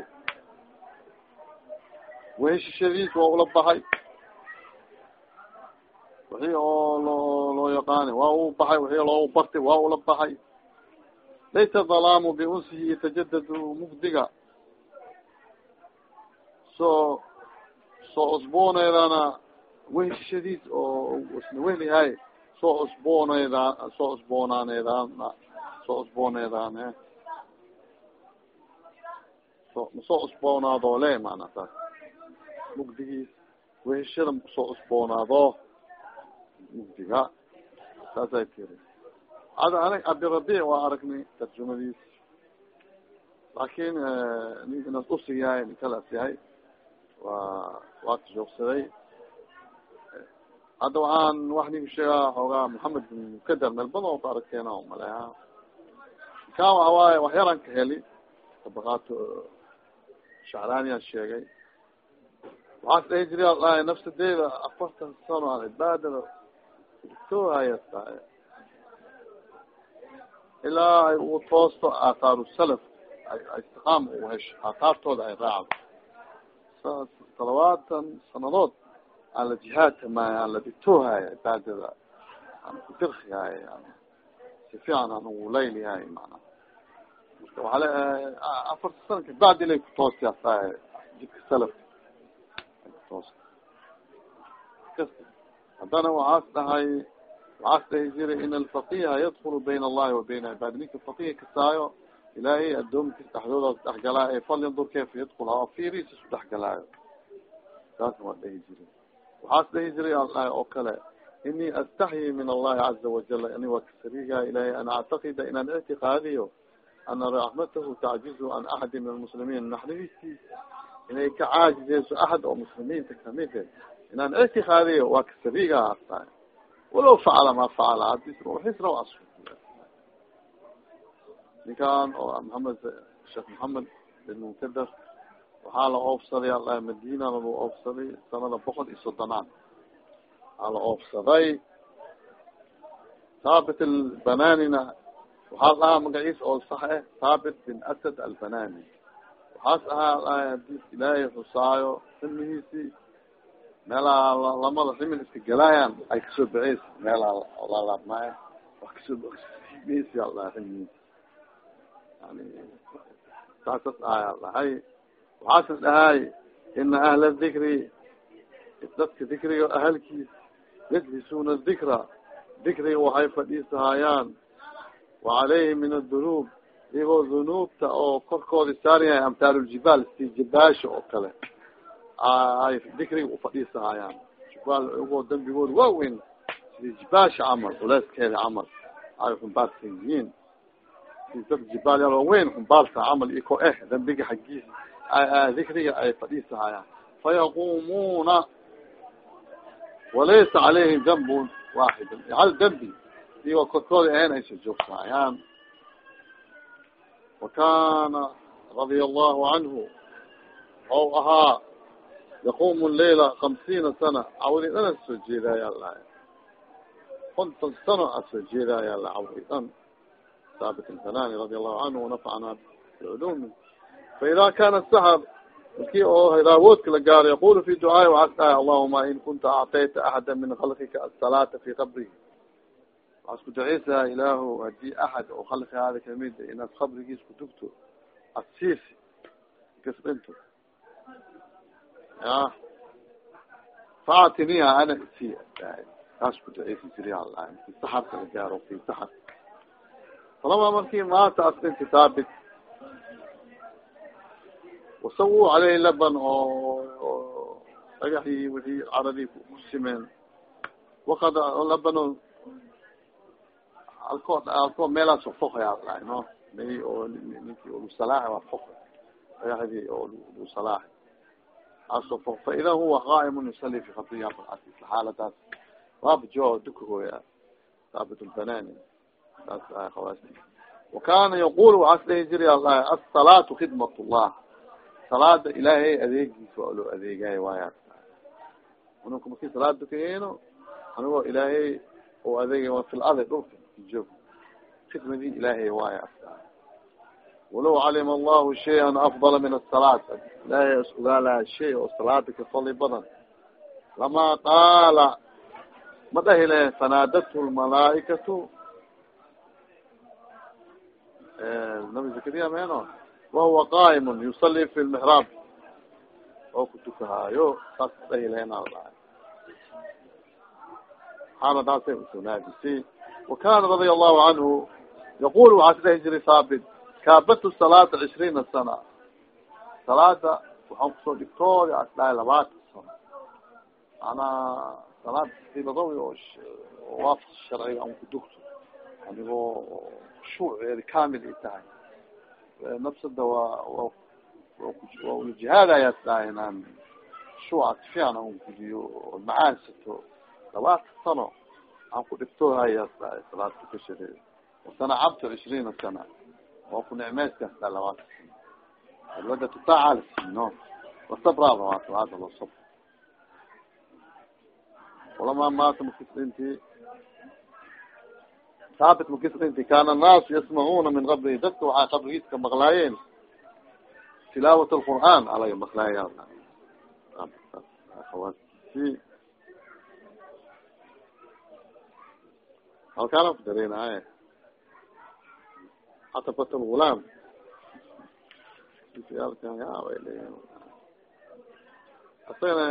Weheshishadiis waa ula baxay wixii oo loo loo yaqaani waa u baxay wixii loo bartay waa ula baxay. Laysa dhalaamu biunsihi yatajadadu mugdiga. Soo soo cusbooneedana weheshadiis oo isna wehlihay. Soo cusbooneeda soo cusboonaaneedaana soo cusbooneedaan e so masoo cusboonaadoo le maana taas. Mugdigiis weheshada makusoo cusboonaado mugdiga saasay tiri ada anig abirabic waa aragnay tarjumadiis. Laakin ninkanas usig yahay ninkalas yahay waa waa kajoogsaday hadda waxaan wax ninka sheegaa xoogaa mohamed bin mukadar meel badan oo ka aragteena maleha kan waaye wax yaran ka heli tabaqaato shacraaniyaa sheegay. Waxaas dhahi jiri nafsadeeda afartan sano aan cibaadada toohayata ilaa ay uu toosto aataaru salaf istiqaama u hesho aataartooda ay raacdo salawaatan sanadood aan la jihaadtamaayo aan la ditoohaya cibaadada aan kudirkihaay yani si fiican aan ugu laylihaay maanaa marka waaa le afarta sana kabacdi lay kutoosti ataa jidka salafka kutoos haddana waxaas dhahay waxaas dhahi jiray in alfaqiha yadkulu bayna allahi wa bayna cibaadi ninka faqiha kasaayo ilaahay addoomikiis dhexdoodaas dhexgalaayo ee fal yandur kayfa yadkul fiiriis isu dhexgalaayo saasna waa dhahi jiray. Waxaas dhahi jiray aldhahay oo kale. Inii astaxyi min allahi caza wajal ani waa kasariga ilahay an actaqida inaan ictiqaadiyo ana raxmatahu tacjizu an axadi min almuslimiin. Naxariistiis inay ka caajizeyso axad oo muslimiinta kamide inaan ictiqaadiyo waa kasariga astahay walaw facala ma facala waa asku ninkan oo maxamed sheekh maxamed bin munkadar waxaa la oofsaday ala madinana lagu oofsaday sanada boqol iyo soddonaad. Waxaa la oofsaday thaabit albananina waxaa dhahaa magaciis oo sax eh thaabit bin asad albanani waxaas ahaa ilaahay xusaayo xilmihiisi meelaha lamada ximin iska galaayaan ay ka soo baxeys meelaha lalaabmaayo wax ka soo yani saasas aaya dhahay. Waxaasas dhahay ina ahla dikri dadka dikriga ahalkiis yajlisuna dikra. Dikriga waxay fadhiisahayaan wacalayhi min adunuub iyagoo dunuubta oo korkooda saaran yahay amtaal ljibaal si jibaasha oo kale dikriga ufadhiisahayaan jibaal iyagoo dambigooda waaweyn sidi jibaasha camal culeyskeeda camal ay xumbaarsan yihiin dad jibaal yaal waaweyn xumbaarsa camal iko eh dambiga xaggiisa dikriga ay fadhiisahayaan fayaqumuuna walaysa calayhim dambun waaxidun hal dembi iyagoo korkooda ahayn aysa joogsanayaan wakana radia allahu canhu ou ahaa yaqumu laila kamsiina sana cawdi dhan soo jeedaya lahay konton sano a soo jeedaya la cawdi dhan saabit alfanani radia allahu canhu wanafacna biculuumi faida kana saxr marki oo raawoodka la gaaro yaqulu fi ducaai waxaas dhahay allahuma in kunta actayta axada min khalqika asalaata fi qabrihi waxaa isku duceysaa ilaahu haddii axad oo khalqigaada ka mid inaad qabrigiis kutugto adsiisi kas dhinto ya faatiniha ana isi taas ku duceysi jiri ala saxarka la gaaro fi saxar falama marki maata as dhinti taabit wasawu caleyhi laban oo dhagaxii wixii caradii kusimeen wakad laban alko alko meelaas foqaya no ninki lusalaaxi waa foq dhagaxdii oo lusalaaxi aso foq fa ida huwa qaa'imun yusali fi khabriha isla xaaladaas waaba jo dukahoya saabit lbanani saas khawaas wakana yaqul waxaas dhahi jiri asalaatu khidmat llah salaada ilaahay adeegiisa waa loo adeegayo waaya ununka marki salaad dukayeyno anigoo ilaahay oo adeegay fi ladi dhulka joog khidmadii ilaahay waaya walaw calima allahu shayan afdala min asalaat ilaahay is ogaalaha shay oo salaada ka fadli badan lama qaala ma dhahile fanaadathu lmalaaikatu nabi zakariya meno wahuwa qaim yusali fi lmixraab oo kutukahaayo saas dhahilena xaaladaasay usunaadisi wakana radia allahu canhu yaqul waxaa dhahi jiray saabit kaabatu salaata cishriina sana. Salaada waxaan ku soo dhigtoodi as dhahay labaatan sano manaa salaada siladawi oo waafaq sharciga an kudugto anigoo khushuuceedi kamil ay tahay. Nafsada waa waa ulajihaadayaas dhahay inaan khushuuca sifiican an gudiyo macaansato labaatan sano aan ku dhigtoohayaas dhahay salaad tukashadeeda wasana cabto cishriina sana waa ku labaatan sano alwada tutaacaalisino wasabraaba waa salaada loo sabr kulama maata makisdinti saabit makisdinti kana annaasu yasmacuna min qabrihi dadka waxaa qabrigiis ka maqlaayeen tilaawat alqur'aan alay maqlaaya halkaana ku dareenaye atabat lgulaam asagana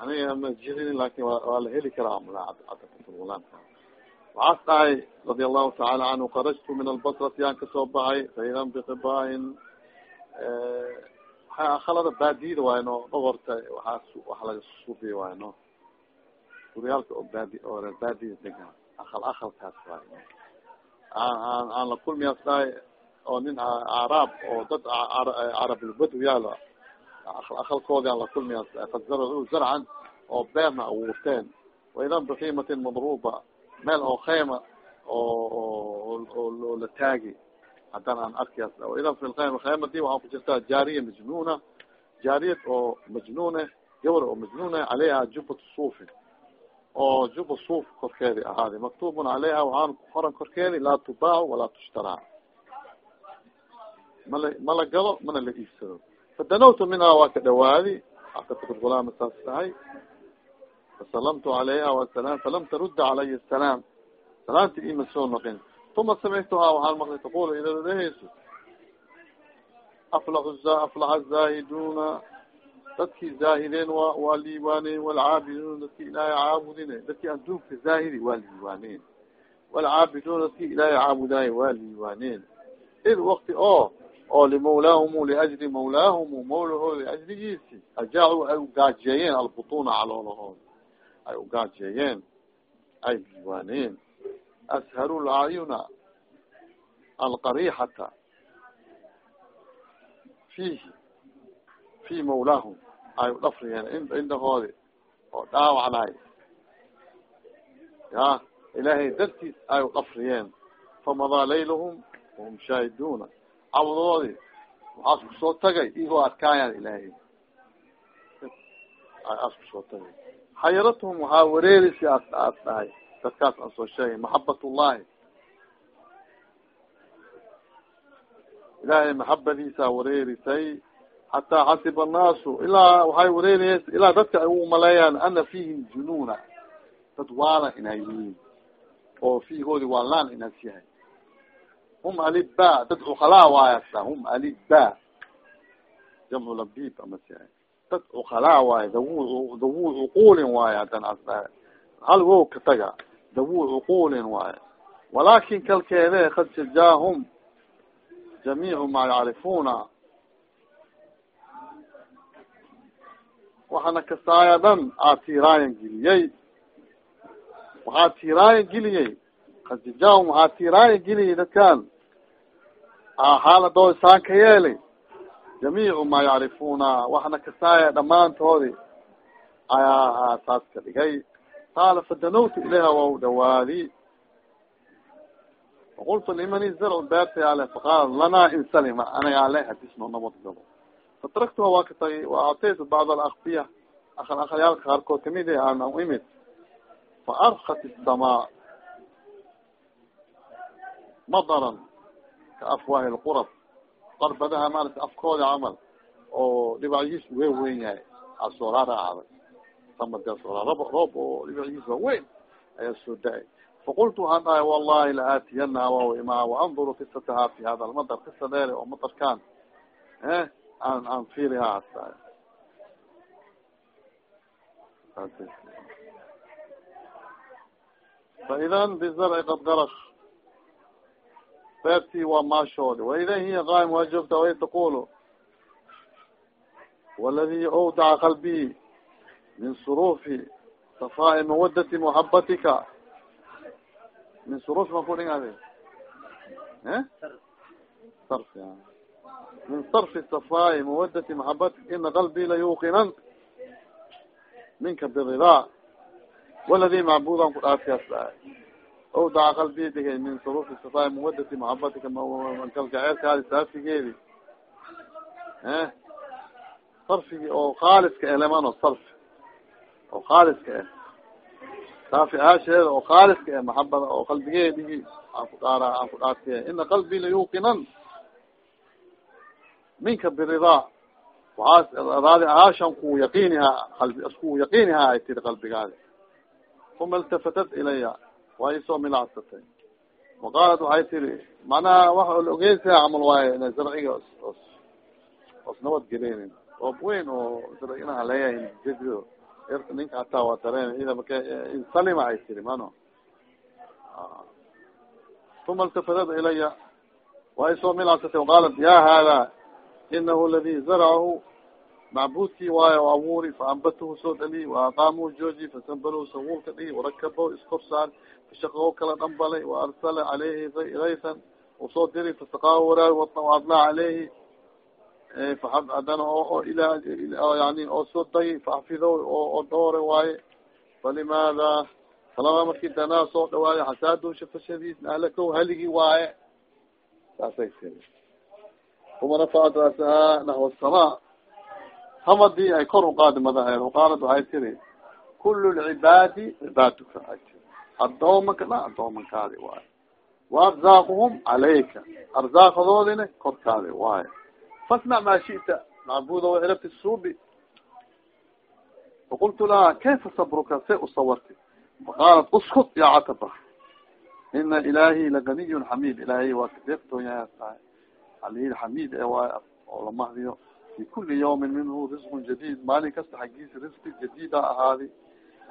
aniga ma jirin laakiin waa la heli karaa atabat lgulaamka waxaas dhahay radia allahu tacaala canhu karajtu min albasrati aan ka soo baxay faidan biqibaain khalada baadiyada waay no dhogorta waxaa waxa laga suubiy waay no. Guryaalka oo baadi oo baadiya degan akal akalkaas waay aan aan la kulmiyaas dhahay oo nin acraab oo dad carabulbadu yaalo. Akalkoodi aan la kulmiyaas qad zarcu zarcan oo beerna abuurteen. Waidan bikiimatin madruba meel oo khayma oo la taagi. Haddana aan arkiyaas waidan fi lkhayma khaymadi waxaa ku jirtaa jaariya majnuna jaariyad oo majnune gawar oo majnune caleyha jubat suufin oo juba suuf korkeedi ahaadi maktubun caleyha waxaan ku qoran korkeedi laa tubaacu walaa tushtaraa. Mala mala galo mana la iibsado. Fadanawtu minhaa waa ka dhawaadi. Akatkud gulaama saas tahay. Fasalamtu calayha wasalam falam tarudda calaya asalaam salaamti ima soo noqin. Uma samictuhaa waxaan maqlay taqul idadaheyso aflaxu aflaxa zaahiduna dadkii zaahideen wa waa liiwaaneen walcaabiduuna dadkii ilaahay caabudine dadkii adduunka zaahidi waa liiwaaneen walcaabiduuna dadkii ilaahay caabudaaye waa liiwaaneen id wakti oo oo limawlaahumu liajli mawlaahumu mawlahooda liajligiisi ajaacu ay ugaajeeyeen albutuna caloolahooda ay ugaajeeyeen ay liiwaaneen asharu lacyuna alqarixata fiihi fi mawlaahum ay udhafriyeen indhahoodi oo dhaawacnaay ya ilaahay dartiis ay udhafriyeen famadaa layluhum wahum shaahiduuna. Cabdoodi waxaas ku soo tagay igoo arkaayaan ilaahay. As ku soo tagay. Xayaratuhum waxaa wareerisi as dhahay. Dadkaas aan soo sheegay maxabat ullahi ilaahay maxabadiisaa wareerisay xataa xasiba annaasu ilaa waxay wareeriyeys ilaa dadka ay u maleeyaan ana fiihim junuuna dad waala inay yihiin oo fiihoodi waalaan inaas yahay hum aliba dad cukalaa waayasa hum aliba jamcu labib amas yahay dad cukalaa waayo dawu dawu cuquulin waayo hadan as hal wow ka taga dawu cuquulin waayo walaakin kalkeede kad shajaahum jamiicu maa yacrifuna waxana kasaaya dhan aa tiiraayan geliyey. Waxaa tiiraayan geliyey? Kad shajaahum waxaa tiiraayan geliyey dadkan. Xaaladoo isaan ka yeelay. Jamiicu maa yacrifuna waxna kasaaya dhamaantoodi ayaa saas ka dhigay. Qaala fadanawtu ilayha waa dhawaadi faqultu limani zarcu beerta ale faqaala lanaa in salima anaga ale hadisno nabad galo fatraktuha waa ka tagay wa actaytu bacd alakfiya akal qaarkood ka mid e aan imid. Fa arkat isamaa madaran ka afwaahi lqurab qarbadaha maarata afkooda camal oo dhibacyiis we weyn yahay. Asooraraacday samadkaasroob roob oo dhibacyiis waa weyn ayaa soo da'ay. Faqultu waxaan dhahay wallahi la aatiyanaha waa imaa waanduru qisataha fi hada almadar qisa dheere oo madarkaan aan aan fiiriha hasta faidan bizarci qad garash beertii waa maashoodi waida hiya qaayim waa joogta way taqulu waladi awdaca qalbii min surufi safaa'i mawadati muhabatika min suruf ma ku dhingade e sarf min sarfi safaa'i mawadati mahabatika ina qalbii layuqinan minka biridaa waladi macbudan ku dhaafiyas dhaay awdaca qalbii dhigay min surufi safaa'i mawadati mahabatika kalgaceelkaadi saafigeedi e sarfigi oo khaaliska eh lemano sarfi oo khaaliska eh saafi aasheeda oo khaaliska eh maxabada oo qalbigeedigi aan ku dhaara aan ku dhaartiye ina qalbii layuqinan minka biridaa waxaas adaadi aashan ku yaqiinihaa qalbi isku yaqiinihaa ay tiri qalbigaadi. Uma iltafatat ilaya waa isoo milacsatay waqaalat waxay tiri macnaha waxa la camal waayo ina zarciga os os os nabad geleynin roob weyn oo zarcigana leeyahay jedido erka ninka hataa waa dareen ida marka insalima ay tiri mano uma iltafatat ilaya waa isoo milacsatay waqaalat ya hada inahu ladi zarcahu macbudkii waayo o abuuri faambatuhu soo dhali waaqaamuhu jooji fasambaluhu sawuulka dhigi warakabo iskor saar fashaqao kala dhambalay waarsala caleyhi gaysan u soo diri fasaqaahu waraar waadlaa caleyhi adana oo ila yani oo soo dagi faxfido oo doore waaye falimaada falama markii danaa soo dhawaayo xasaado shafashadiis ahlako haligi waaye saasay uma rafacat raasahaa naxwa samaa hamadii ay kor uqaadi madaheed qaalad waxay tiri kul lcibaadi cibaaduka adoomanka dhan adoomankaadi waayo waarzaaqhum calayka arzaaqadoodina korkaadi waayo fasnac maa shita macbuda wairabti suubi. Faqultu laha kayfa sabruka? Say usawarti faqaalat uskut ya cataba ina ilahi laganiyun xamid ilahay waa kadeeftooya tahay alihil xamid e waay oo lamahdiyo fi kuli yawmin minhu risqun jadid maalin kasta xaggiisa risqi jadida ahaadi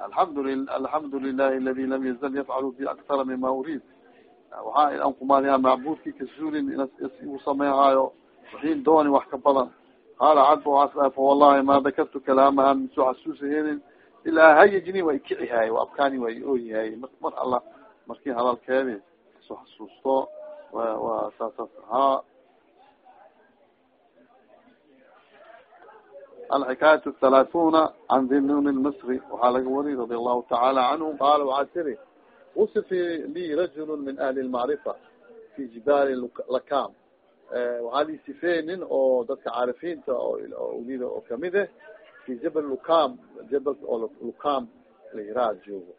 alxamdu alxamdu lilahi aladi lam yazal yafcalu bi aktara mima urid waxaa an kumaadiyaa macbudki kasulin u sameehaayo waxiin dooni wax ka badan qaala cadba waas fa wallahi ma dakartu kalaamaha miso xasuusahenin ilaa hayajni waa ikicihaay wa abkaani waa ooyihaay mar alla markii hadalkeedi soo xasuusto wa saasas ahaa alxikaayat thalathuna can dinun lmisri waxaa laga wariy radi allahu tacaala canhu qaala waxaa tiri usifi li rajul min ahli lmacrifa fi jibaali lakam waxaa li sifeey nin oo dadka caarifiinta oolida oo ka mid eh fi jabal lukam jabalka oo lukam layiraa joogo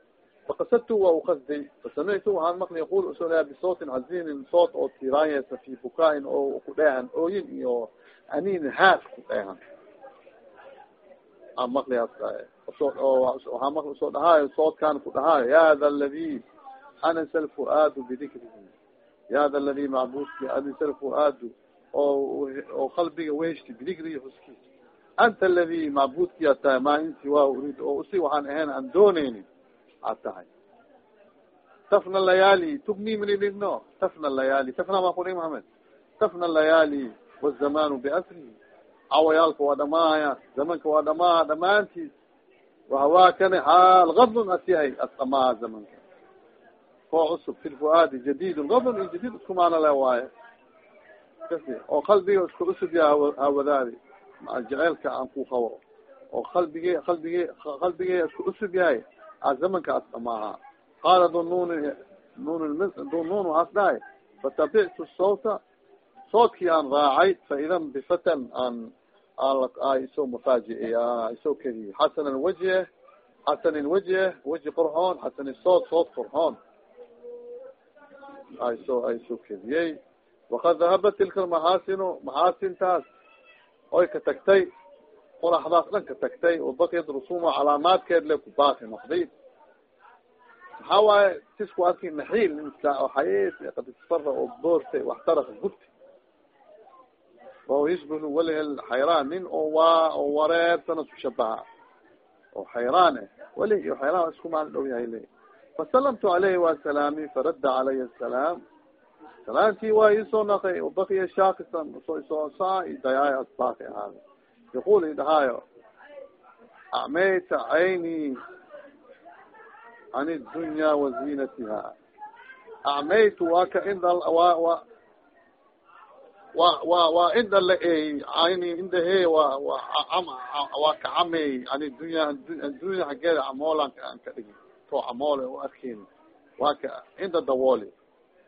faqasadtu waa uqasday fasamictu waxaan maqli yaqul usolaa bisootin hazinin soot oo tiraanyeysa fi bukaain oo ku dheehan ooyin iyo anin haas ku dheehan maqli waxaa maqli u soo dhahaayo soodkaan ku dhahaayo ya da ladi anasa lfuaadu bidikrihi ya da ladi macbudki anasa lfuaadu oo oo qalbiga weheshti bidikrihi xuskiisa anta aladi macbudki ad tahay maa in siwaa urid oo usi waxaan ahayn aan dooneynin ad tahay. Tafna layaali tugni minidhigno tafna layaali tafna ma kudhig mahamed tafna layaali wazamanu biasrihi cawayaalka waa dhamaaya zamanka waa dhamaa dhamaantiis wahawaakani xaal gadlun asyahay asdhamaa zamanka. Koo cusub fi lfuaadi jadid gadlun iyo jadid isku maana le kasi oo qalbiga isku cusub ya hawadaadi jeceelka aan ku qabo oo qalbige qalbige qalbige isku cusub yahay a zamanka asdhamaaha qaala dunun nun waxaas dhahay fatabictu sawta soodkii aan raacay faidan bifatan aan isoo mafaajiey isoo kediye xasan wajh xasan lwajh waji qurxoon xasan sood sood qurxoon. Isoo isoo kediyey wakad dahabat tilka lmaxaasinu maxaasintaas oy ka tagtay qoraxdaas dhan ka tagtay wabakiyat rusuma calaamaadkeed le ku baaqi noqday. Maxaa waaye tisku arki naxiil xaye kad isfara oo boortay waxtaraka gubti wahuwa yusbihu walihel xayraan nin oo waa oo wareersana isku shabaha oo xayraan eh wali iyo xayraan isku maal dhow yahay le fasalamtu caleyhi waa salaami faradda calaya asalaam salaamtii waa isoo naqay bakiya shaakisan so isoo saa dayaay asbaaki ahaada yaqul idhahaayo acmayta cayni can dunya wazinatiha acmaytu waa ka inda wa wa wa wa waa inda la ey ayni indahe wa wa waa ka camey ani dunya addunya xaggeeda camoolan aan ka dhigi to camoole o arkin waa ka inda dawooli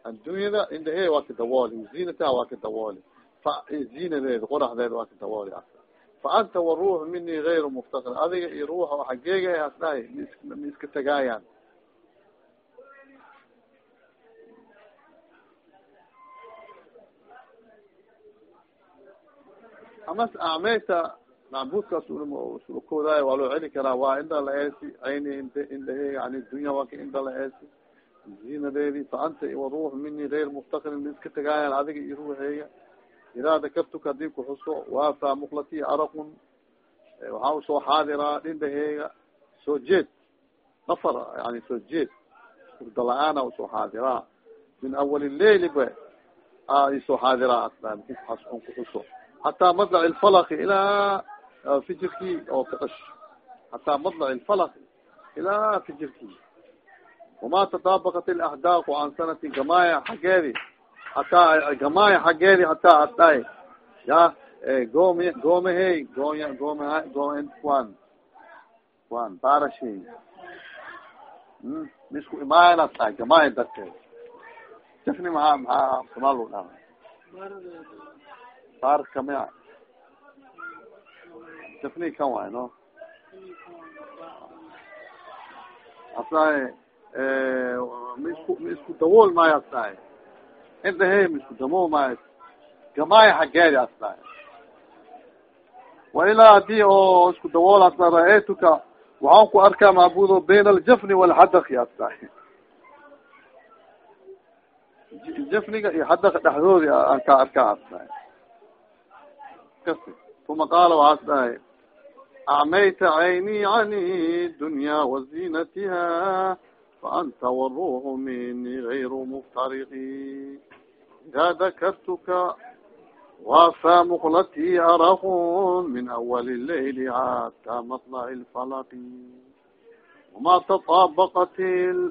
addunyada indahe waa ka dawooli zinataha waa ka dawooli fa zinadeeda qoraxdeeda waa ka dawooli fa anta waruux mini gayru muftakir adiga iyo ruuxa xageega has dhahay ma iska tagaayaan amas acmeyta macbudkaas sulukoodaay waa loo celi karaa waa inda la eesi ayni ind indhahe yani dunya waa ka inda la eesi. Zinadeedi fa anta waruux mini gayr muftakirin iska tagaayaan adiga iyo ruuxeeya idaa dakartuka haddii kuxuso waafa muklati arakun waxaa u soo xaadiraa dhindaheega soo jeed nafar yani soo jeed urdala-aana u soo xaadiraa min awali leili ba a isoo xaadiraa on kuxuso hataa madlac lfalaki ilaa fijirkii oo kadash hataa madlac lfalaki ilaa fijirkii wama tadaabakat ilaxdaaqu can sanati gamaaya xaggeedi hataa gamaaya xaggeedi hataa asdhaay ya goom goomahey gooya goomah goom kuan kuan barashay misku imaaynas tahay gamaaya darteed jafni maaa maxaa somaal lu dhaha baar kamia jafni kan waay no? Asahay ma isku ma isku dawool maayo asahay indahe ma isku dawool maayo gamaayo xageedi asahay wa ilaa haddii oo isku dawool asa ra'aytuka waxaan ku arkaa macbudo bayna aljafni walxadaki asahay jafniga iyo xadaka dhexdoodi aan ka arkaa asahay kasi uma qaala waxaas dhahay acmayta cayni cani dunya wazinatiha faanta waruuxu mini gayru muftariqi. Ida dakartuka wafa muklatii arakun min awali leyli xata maطlaci lfalaqi wama taطabaqat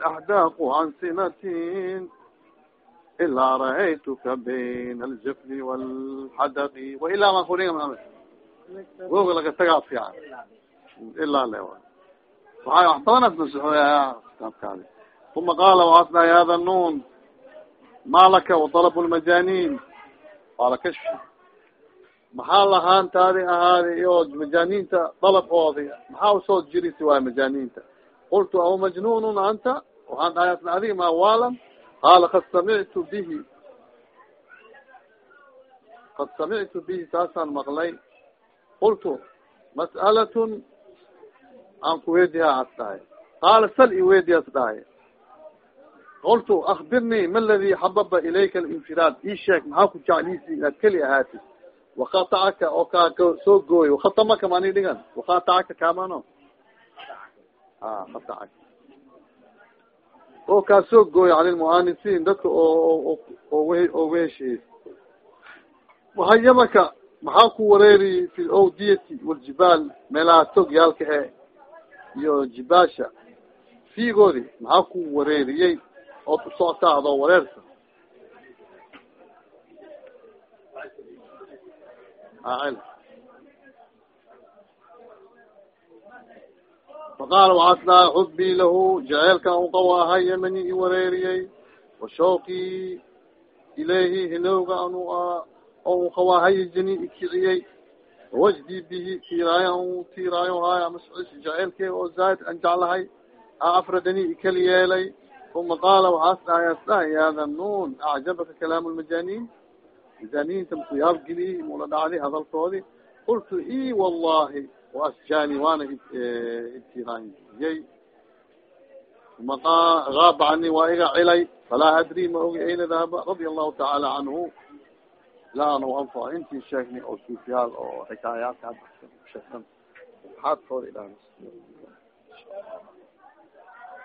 laxdaaqu can sinatin ilaa ra'aytuka bayna aljafni walxadaqi wailaa ma kuringa mamed woga laga tagaa fiican ilaa le waay wax badanas nasoxoya kitaabkaadi uma qaala waxaas dhahay nun ma laka waطalab lmajanin qaala kashfi maxaa lahaantaadi ahaadi iyo majaninta dalabkoodi maxaa u soo jirisi waay majaninta qultu aw majnun anta waxaan dhahay asna adiga ma waalan qaala kad samictu bihi kad samictu bihi saasaan maqlay qultu mas'alatun aan kuweydiha as dhahay qaala sal i weydi as dhahay qultu akbirnii ma ladi xababa ilayka alinfiraad ii sheeg maxaa ku jecliisi inaad keli ahaatid wakatacaka oo kaa soo gooyo wakatamaka mani dhigan wakatacaka kamano a katacaka oo kaa soo gooyo cani lmuanisiin dadka oo oo weheshiis wahayamaka maxaa ku wareeri fi lawdiyati waljibaal meelaha tog yaalka e iyo jibaasha? Fiigoodi maxaa ku wareeriyey ood ku socotaa adoo wareersa faqaala waxaas dhahay xudbii lahu jaceelkan uqawa ahay yamani i wareeriyey washawqii ilayhi hilowga anu oo uqawahayijani ikiciyey wawajdii bihi tiiraayo an tiiraayo haay amascis jaceelkee oo zaaid an jeclahay a afradani ikali yeelay uma qaala waxaas dhahay as nun acjabaka kalaamu lmajanin majaninta maku yaabgeliy mula dhacdi qultu i wallahi waasjani waana ibtiraanyey uma gaaba cani waa iga cilay falaa adri ma ogi ayna dahaba radia allahu tacaala canhu ilaa an anfa intii sheegnay oo suufiyaal oo xikaayaadka sheegsan xaadkooda ila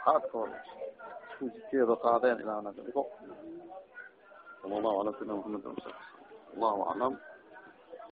xaadkooda iskukeeda qaadeen ilaa naga dhigo sala allahu ala sayidina muxamed allahu aclam